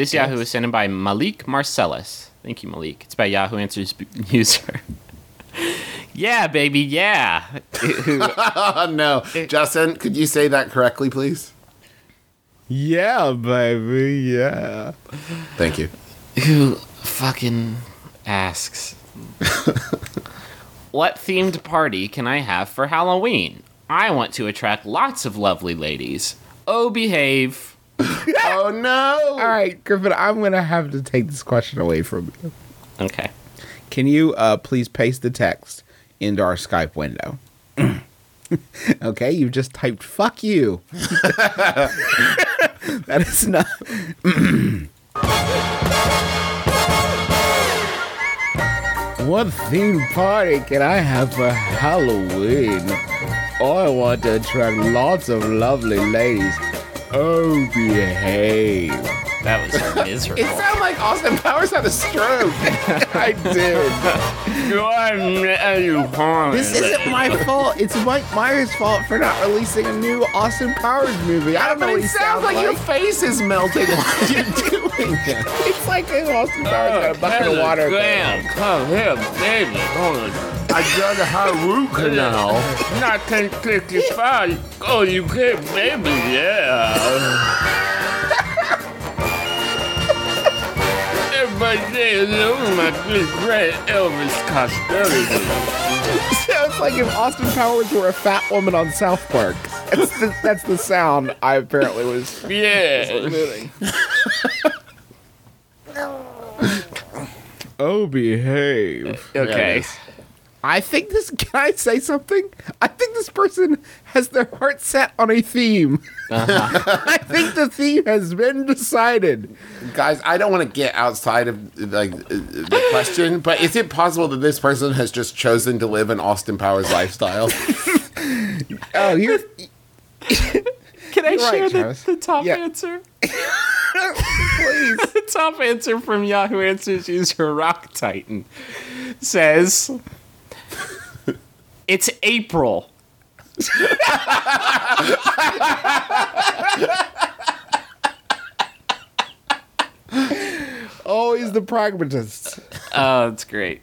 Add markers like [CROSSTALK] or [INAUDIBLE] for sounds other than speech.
This Yahoo is sent in by Malik Marcellus. Thank you, Malik. It's by Yahoo Answers b- [LAUGHS] user. yeah, baby, yeah. Oh [LAUGHS] no, Justin, could you say that correctly, please? Yeah, baby. Yeah. Thank you. who fucking asks [LAUGHS] what themed party can i have for halloween i want to attract lots of lovely ladies oh behave [LAUGHS] Oh no! All right, Griffin. I'm gonna have to take this question away from you. okay Can you uh, please paste the text into our Skype window? [LAUGHS] okay, you just typed "fuck you." [LAUGHS] that is not. [CLEARS THROAT] what theme party can I have for Halloween? Oh, I want to attract lots of lovely ladies. Oh, behave. that was miserable It sounded like Austin Powers had a stroke. [LAUGHS] I did. This this isn't my fault. It's Mike Myers' fault for not releasing a new Austin Powers movie. I don't know but what it he sounds like, your face is melting [LAUGHS] while you're doing it. It's like if Austin oh, Powers got a bucket of water. come here baby Hold on. I got a high root canal. not 1055 oh you can't, baby yeah everybody say hello my good friend elvis costello [LAUGHS] Sounds like if Austin Powers were a fat woman on South Park. That's the, that's the sound I apparently was Yeah. doing. [LAUGHS] oh, behave. Okay. is. I think this. [LAUGHS] Can I say something? I think this person has their heart set on a theme. Uh-huh. [LAUGHS] I think the theme has been decided. Guys, I don't want to get outside of like the question, but is it possible that this person has just chosen to live an Austin Powers lifestyle? [LAUGHS] Oh, you're. Can I You're right, share the, Travis. the top Yeah. answer? Please. The top answer from Yahoo Answers user Rock Titan says it's April. Always the pragmatist. Oh, that's great.